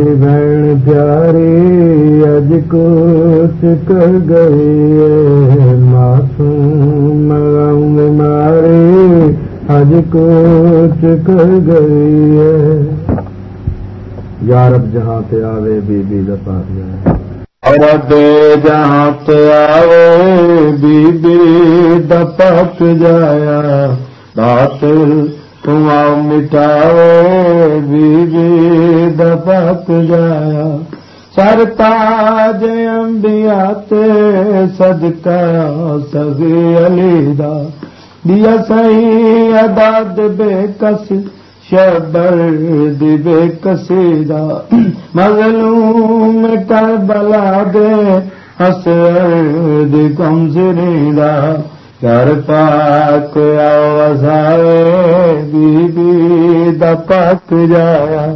دی بہن پیاری اج کچھ کر گئی معصوم غم ماری اج کچھ کر گئی یارب جہاں تے آوے بی بی دا پاک جائے اور دے جہاں تے آوے بی بی دا پاک جایا باطل تمہاں مٹاوے بی بی دا پاک جایا سر تاج انبیاء تے صدقہ سگی علی دا دیا سی اداد بے کس شبر دی بے کسیدہ مظلوم کربلا دے حسر دی کمزری دا کر پاک آوازائے بی بی دا پاک جایا